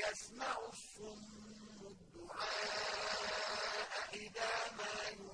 يسمع الصُّمُّ الدُّعَاءَ إِذَا مَا يؤمن